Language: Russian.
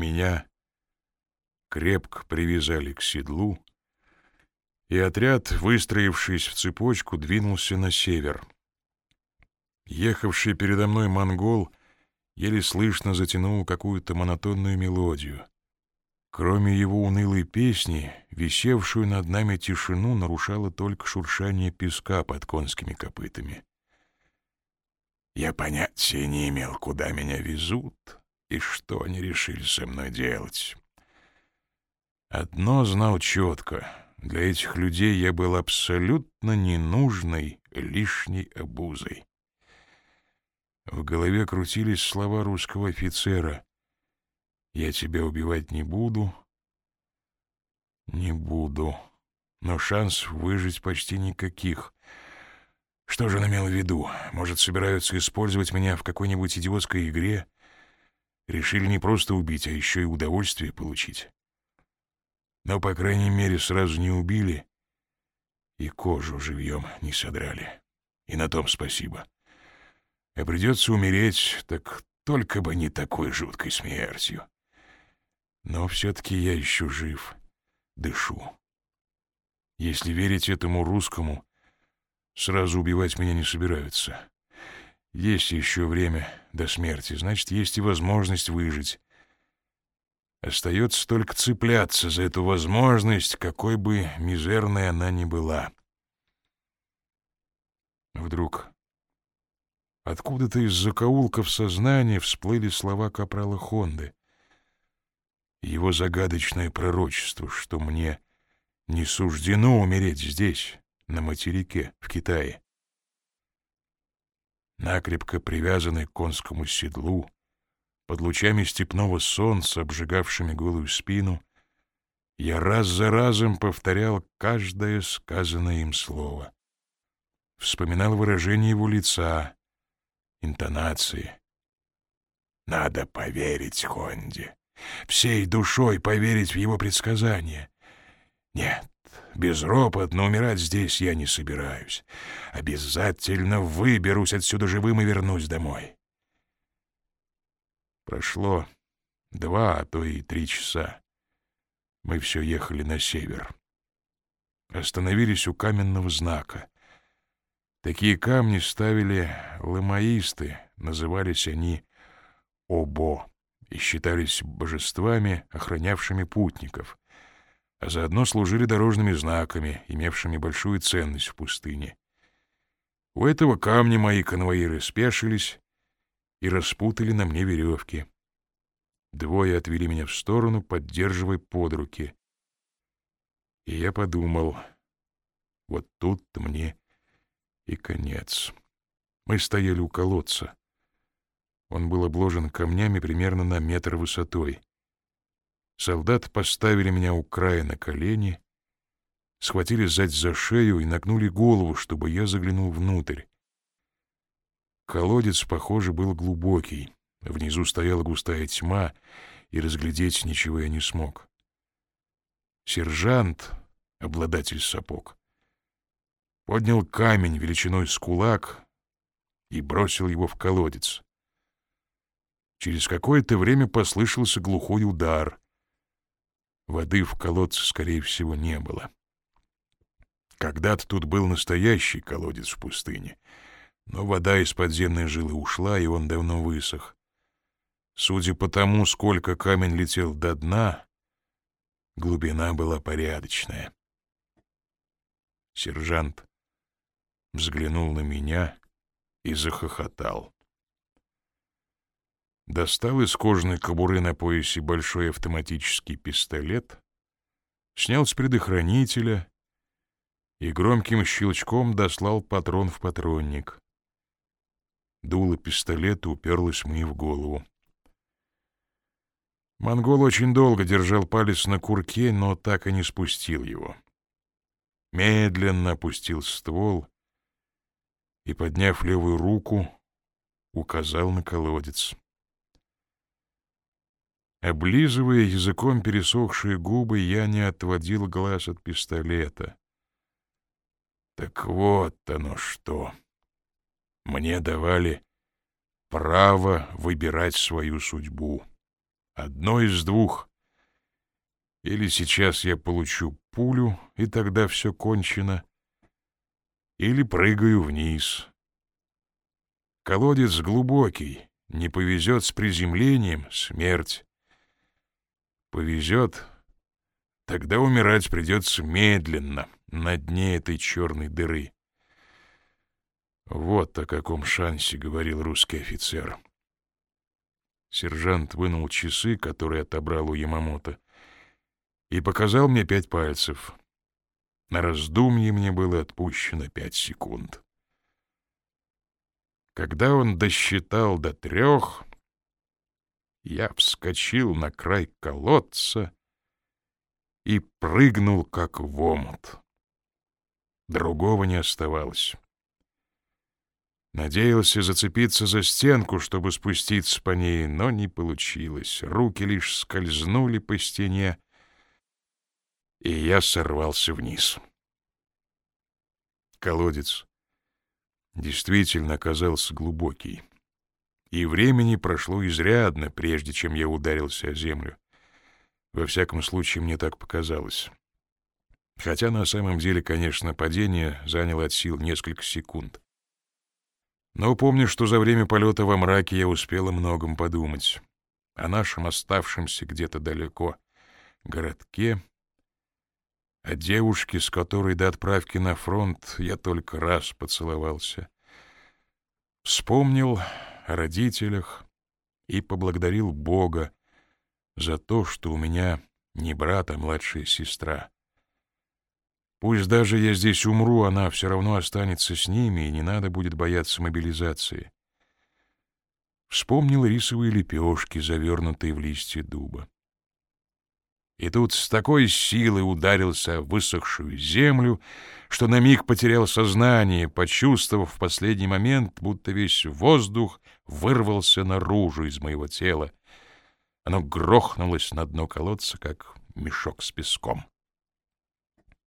Меня крепко привязали к седлу, и отряд, выстроившись в цепочку, двинулся на север. Ехавший передо мной монгол еле слышно затянул какую-то монотонную мелодию. Кроме его унылой песни, висевшую над нами тишину нарушало только шуршание песка под конскими копытами. Я понятия не имел, куда меня везут и что они решили со мной делать. Одно знал четко — для этих людей я был абсолютно ненужной, лишней обузой. В голове крутились слова русского офицера. «Я тебя убивать не буду». «Не буду. Но шанс выжить почти никаких». Что же он имел в виду? Может, собираются использовать меня в какой-нибудь идиотской игре? Решили не просто убить, а еще и удовольствие получить. Но, по крайней мере, сразу не убили и кожу живьем не содрали. И на том спасибо. А придется умереть, так только бы не такой жуткой смертью. Но все-таки я еще жив, дышу. Если верить этому русскому, сразу убивать меня не собираются. Есть еще время до смерти, значит, есть и возможность выжить. Остается только цепляться за эту возможность, какой бы мизерной она ни была. Вдруг откуда-то из закоулков сознания всплыли слова капрала Хонды. Его загадочное пророчество, что мне не суждено умереть здесь, на материке, в Китае. Накрепко привязанный к конскому седлу, под лучами степного солнца, обжигавшими голую спину, я раз за разом повторял каждое сказанное им слово. Вспоминал выражение его лица, интонации. Надо поверить Хонде, всей душой поверить в его предсказания. Нет, безропотно умирать здесь я не собираюсь. Обязательно выберусь отсюда живым и вернусь домой. Прошло два, а то и три часа. Мы все ехали на север. Остановились у каменного знака. Такие камни ставили ламаисты, назывались они Обо и считались божествами, охранявшими путников, а заодно служили дорожными знаками, имевшими большую ценность в пустыне. У этого камня мои конвоиры спешились, и распутали на мне веревки. Двое отвели меня в сторону, поддерживая под руки. И я подумал, вот тут мне и конец. Мы стояли у колодца. Он был обложен камнями примерно на метр высотой. Солдат поставили меня у края на колени, схватили сзади за шею и нагнули голову, чтобы я заглянул внутрь. Колодец, похоже, был глубокий. Внизу стояла густая тьма, и разглядеть ничего я не смог. Сержант, обладатель сапог, поднял камень величиной с кулак и бросил его в колодец. Через какое-то время послышался глухой удар. Воды в колодце, скорее всего, не было. Когда-то тут был настоящий колодец в пустыне — но вода из подземной жилы ушла, и он давно высох. Судя по тому, сколько камень летел до дна, глубина была порядочная. Сержант взглянул на меня и захохотал. Достал из кожаной кобуры на поясе большой автоматический пистолет, снял с предохранителя и громким щелчком дослал патрон в патронник. Дуло пистолета уперлось мне в голову. Монгол очень долго держал палец на курке, но так и не спустил его. Медленно опустил ствол и, подняв левую руку, указал на колодец. Облизывая языком пересохшие губы, я не отводил глаз от пистолета. Так вот оно что. Мне давали право выбирать свою судьбу. Одно из двух. Или сейчас я получу пулю, и тогда все кончено, или прыгаю вниз. Колодец глубокий, не повезет с приземлением — смерть. Повезет, тогда умирать придется медленно, на дне этой черной дыры. Вот о каком шансе говорил русский офицер. Сержант вынул часы, которые отобрал у Ямамото, и показал мне пять пальцев. На раздумье мне было отпущено пять секунд. Когда он досчитал до трех, я вскочил на край колодца и прыгнул, как в омут. Другого не оставалось. Надеялся зацепиться за стенку, чтобы спуститься по ней, но не получилось. Руки лишь скользнули по стене, и я сорвался вниз. Колодец действительно оказался глубокий, и времени прошло изрядно, прежде чем я ударился о землю. Во всяком случае, мне так показалось. Хотя на самом деле, конечно, падение заняло от сил несколько секунд. Но помню, что за время полета во мраке я успел о многом подумать. О нашем оставшемся где-то далеко городке, о девушке, с которой до отправки на фронт я только раз поцеловался. Вспомнил о родителях и поблагодарил Бога за то, что у меня не брат, а младшая сестра. Пусть даже я здесь умру, она все равно останется с ними, и не надо будет бояться мобилизации. Вспомнил рисовые лепешки, завернутые в листья дуба. И тут с такой силой ударился в высохшую землю, что на миг потерял сознание, почувствовав в последний момент, будто весь воздух вырвался наружу из моего тела. Оно грохнулось на дно колодца, как мешок с песком.